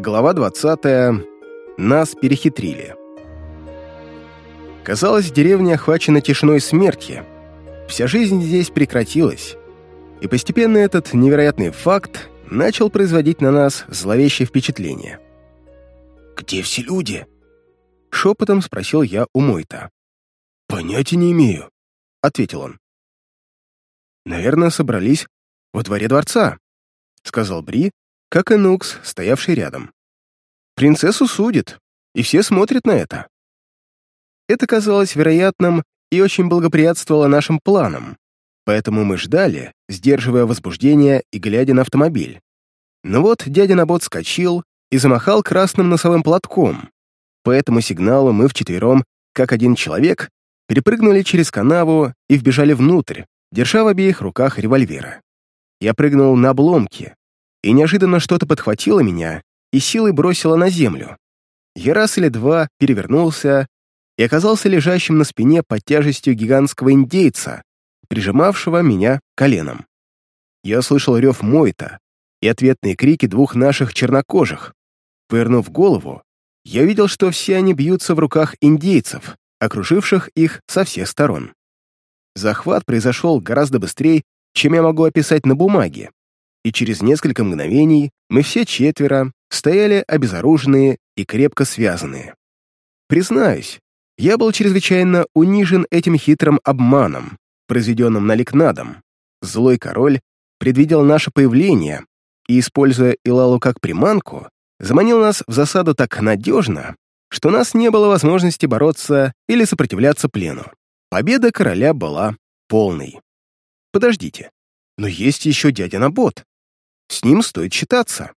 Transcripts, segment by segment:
Глава 20. Нас перехитрили. Казалось, деревня охвачена тишиной смерти. Вся жизнь здесь прекратилась. И постепенно этот невероятный факт начал производить на нас зловещее впечатление. «Где все люди?» Шепотом спросил я у Мойта. «Понятия не имею», — ответил он. «Наверное, собрались во дворе дворца», — сказал Бри, как и Нукс, стоявший рядом. Принцессу судит, и все смотрят на это. Это казалось вероятным и очень благоприятствовало нашим планам, поэтому мы ждали, сдерживая возбуждение и глядя на автомобиль. Но вот дядя Набот скочил и замахал красным носовым платком. По этому сигналу мы вчетвером, как один человек, перепрыгнули через канаву и вбежали внутрь, держа в обеих руках револьверы. Я прыгнул на обломки, и неожиданно что-то подхватило меня и силой бросило на землю. Я раз или два перевернулся и оказался лежащим на спине под тяжестью гигантского индейца, прижимавшего меня коленом. Я слышал рев Мойта и ответные крики двух наших чернокожих. Повернув голову, я видел, что все они бьются в руках индейцев, окруживших их со всех сторон. Захват произошел гораздо быстрее, чем я могу описать на бумаге, и через несколько мгновений мы все четверо стояли обезоруженные и крепко связанные. Признаюсь, я был чрезвычайно унижен этим хитрым обманом, произведенным Наликнадом. Злой король предвидел наше появление и, используя Илалу как приманку, заманил нас в засаду так надежно, что у нас не было возможности бороться или сопротивляться плену. Победа короля была полной. Подождите, но есть еще дядя Набот. С ним стоит считаться.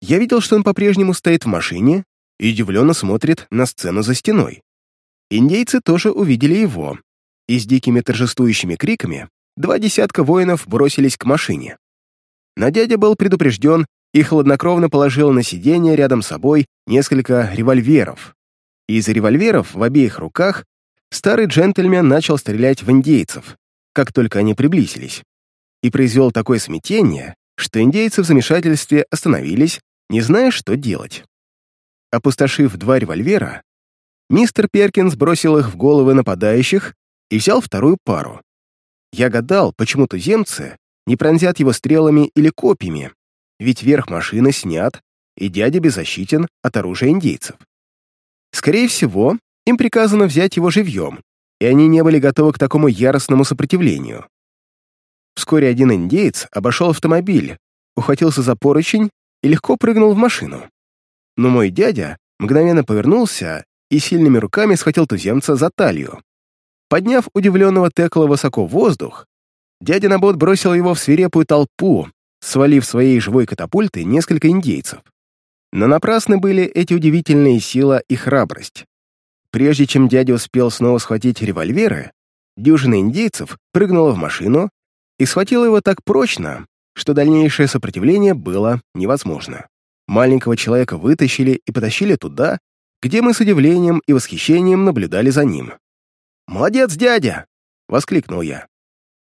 Я видел, что он по-прежнему стоит в машине и удивленно смотрит на сцену за стеной. Индейцы тоже увидели его, и с дикими торжествующими криками два десятка воинов бросились к машине. Но дядя был предупрежден и хладнокровно положил на сиденье рядом с собой несколько револьверов. Из револьверов в обеих руках старый джентльмен начал стрелять в индейцев, как только они приблизились, и произвел такое смятение, что индейцы в замешательстве остановились, не зная, что делать. Опустошив два револьвера, мистер Перкинс бросил их в головы нападающих и взял вторую пару. Я гадал, почему туземцы не пронзят его стрелами или копьями, ведь верх машины снят, и дядя беззащитен от оружия индейцев. Скорее всего, им приказано взять его живьем, и они не были готовы к такому яростному сопротивлению. Вскоре один индеец обошел автомобиль, ухватился за поручень и легко прыгнул в машину. Но мой дядя мгновенно повернулся и сильными руками схватил туземца за талию. Подняв удивленного Текла высоко в воздух, дядя Набот бросил его в свирепую толпу, свалив своей живой катапультой несколько индейцев. Но напрасны были эти удивительные сила и храбрость. Прежде чем дядя успел снова схватить револьверы, дюжина индейцев прыгнула в машину и схватила его так прочно, что дальнейшее сопротивление было невозможно. Маленького человека вытащили и потащили туда, где мы с удивлением и восхищением наблюдали за ним. «Молодец, дядя!» — воскликнул я.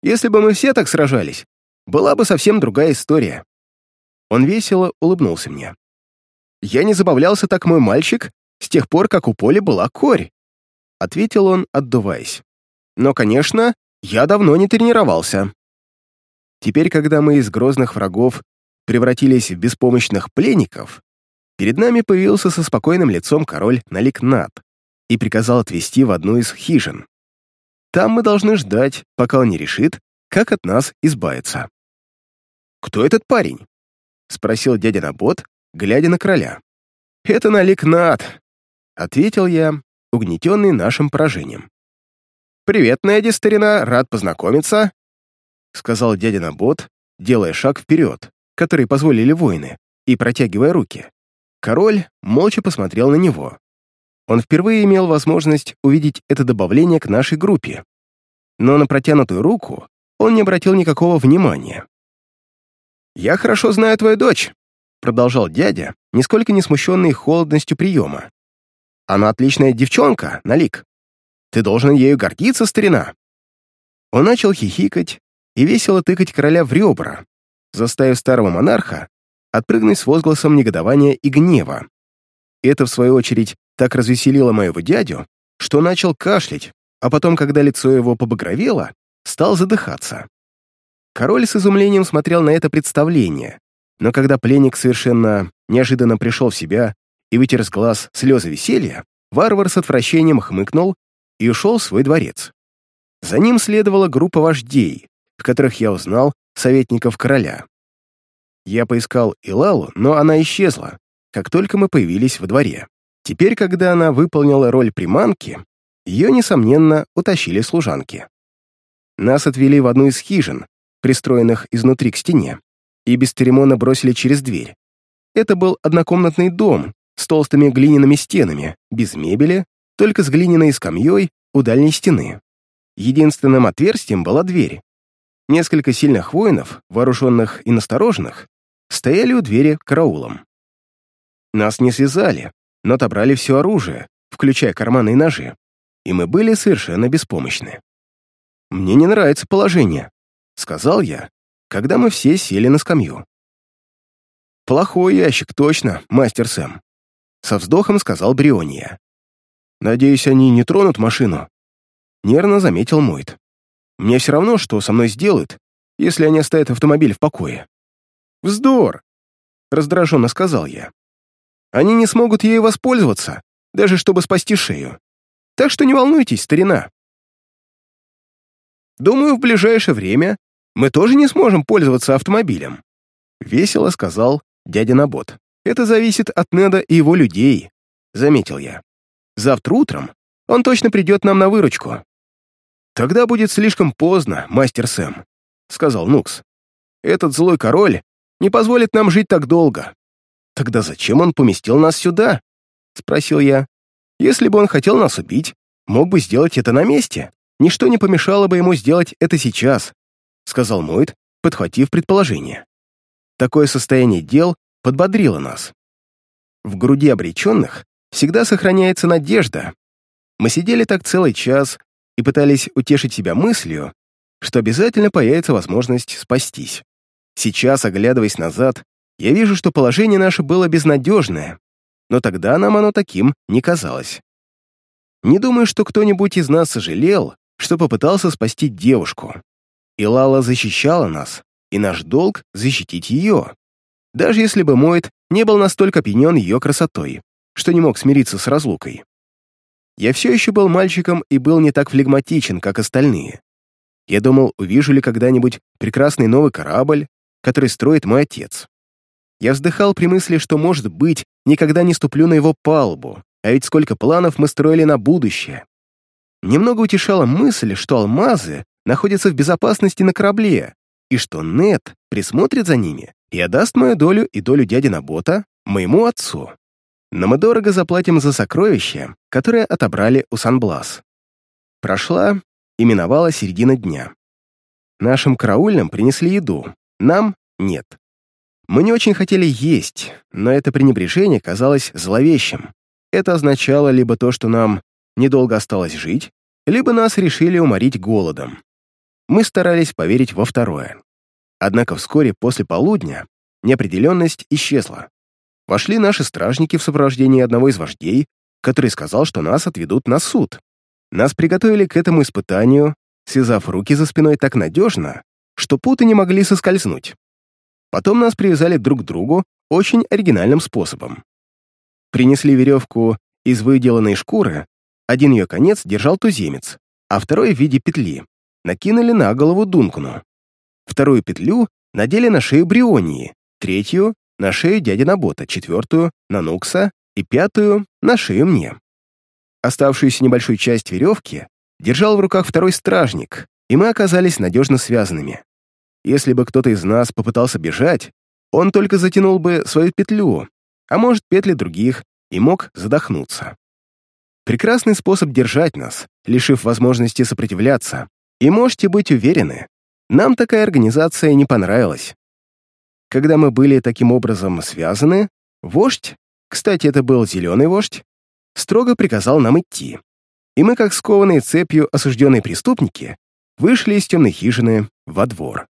«Если бы мы все так сражались, была бы совсем другая история». Он весело улыбнулся мне. «Я не забавлялся так, мой мальчик, с тех пор, как у Поля была корь», — ответил он, отдуваясь. «Но, конечно, я давно не тренировался». Теперь, когда мы из грозных врагов превратились в беспомощных пленников, перед нами появился со спокойным лицом король Наликнат и приказал отвезти в одну из хижин. Там мы должны ждать, пока он не решит, как от нас избавиться. «Кто этот парень?» — спросил дядя Набот, глядя на короля. «Это Наликнат», — ответил я, угнетенный нашим поражением. «Привет, Неди, старина, рад познакомиться. — сказал дядя Набот, делая шаг вперед, который позволили воины, и протягивая руки. Король молча посмотрел на него. Он впервые имел возможность увидеть это добавление к нашей группе. Но на протянутую руку он не обратил никакого внимания. «Я хорошо знаю твою дочь», — продолжал дядя, нисколько не смущенный холодностью приема. «Она отличная девчонка, Налик. Ты должен ею гордиться, старина». Он начал хихикать, и весело тыкать короля в ребра, заставив старого монарха отпрыгнуть с возгласом негодования и гнева. Это, в свою очередь, так развеселило моего дядю, что начал кашлять, а потом, когда лицо его побагровело, стал задыхаться. Король с изумлением смотрел на это представление, но когда пленник совершенно неожиданно пришел в себя и вытер с глаз слезы веселья, варвар с отвращением хмыкнул и ушел в свой дворец. За ним следовала группа вождей, в которых я узнал советников короля. Я поискал Илалу, но она исчезла, как только мы появились во дворе. Теперь, когда она выполнила роль приманки, ее, несомненно, утащили служанки. Нас отвели в одну из хижин, пристроенных изнутри к стене, и без церемона бросили через дверь. Это был однокомнатный дом с толстыми глиняными стенами, без мебели, только с глиняной скамьей у дальней стены. Единственным отверстием была дверь. Несколько сильных воинов, вооруженных и настороженных, стояли у двери караулом. Нас не связали, но отобрали все оружие, включая карманы и ножи, и мы были совершенно беспомощны. «Мне не нравится положение», — сказал я, когда мы все сели на скамью. «Плохой ящик, точно, мастер Сэм», — со вздохом сказал Бриония. «Надеюсь, они не тронут машину?» Нервно заметил Мойт. «Мне все равно, что со мной сделают, если они оставят автомобиль в покое». «Вздор!» — раздраженно сказал я. «Они не смогут ею воспользоваться, даже чтобы спасти шею. Так что не волнуйтесь, старина». «Думаю, в ближайшее время мы тоже не сможем пользоваться автомобилем», — весело сказал дядя Набот. «Это зависит от Неда и его людей», — заметил я. «Завтра утром он точно придет нам на выручку». «Тогда будет слишком поздно, мастер Сэм», — сказал Нукс. «Этот злой король не позволит нам жить так долго. Тогда зачем он поместил нас сюда? Спросил я. Если бы он хотел нас убить, мог бы сделать это на месте. Ничто не помешало бы ему сделать это сейчас, сказал Мойт, подхватив предположение. Такое состояние дел подбодрило нас. В груди обреченных всегда сохраняется надежда. Мы сидели так целый час и пытались утешить себя мыслью, что обязательно появится возможность спастись. Сейчас, оглядываясь назад, я вижу, что положение наше было безнадежное, но тогда нам оно таким не казалось. Не думаю, что кто-нибудь из нас сожалел, что попытался спасти девушку. И Лала защищала нас, и наш долг — защитить ее. Даже если бы Мойт не был настолько опьянен ее красотой, что не мог смириться с разлукой. Я все еще был мальчиком и был не так флегматичен, как остальные. Я думал, увижу ли когда-нибудь прекрасный новый корабль, который строит мой отец. Я вздыхал при мысли, что, может быть, никогда не ступлю на его палубу, а ведь сколько планов мы строили на будущее. Немного утешала мысль, что алмазы находятся в безопасности на корабле, и что Нет присмотрит за ними и отдаст мою долю и долю дяди Набота моему отцу. Но мы дорого заплатим за сокровища, которые отобрали у Санблас. Прошла и миновала середина дня. Нашим караульным принесли еду, нам — нет. Мы не очень хотели есть, но это пренебрежение казалось зловещим. Это означало либо то, что нам недолго осталось жить, либо нас решили уморить голодом. Мы старались поверить во второе. Однако вскоре после полудня неопределенность исчезла. Вошли наши стражники в сопровождении одного из вождей, который сказал, что нас отведут на суд. Нас приготовили к этому испытанию, связав руки за спиной так надежно, что путы не могли соскользнуть. Потом нас привязали друг к другу очень оригинальным способом. Принесли веревку из выделанной шкуры, один ее конец держал туземец, а второй в виде петли. Накинули на голову Дункану. Вторую петлю надели на шею Брионии, третью — на шею дяди Набота, четвертую — на Нукса и пятую — на шею мне. Оставшуюся небольшую часть веревки держал в руках второй стражник, и мы оказались надежно связанными. Если бы кто-то из нас попытался бежать, он только затянул бы свою петлю, а может, петли других, и мог задохнуться. Прекрасный способ держать нас, лишив возможности сопротивляться, и можете быть уверены, нам такая организация не понравилась. Когда мы были таким образом связаны, вождь, кстати, это был зеленый вождь, строго приказал нам идти. И мы, как скованные цепью осужденные преступники, вышли из темной хижины во двор.